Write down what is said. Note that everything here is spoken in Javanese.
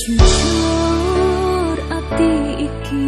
jujur ati iki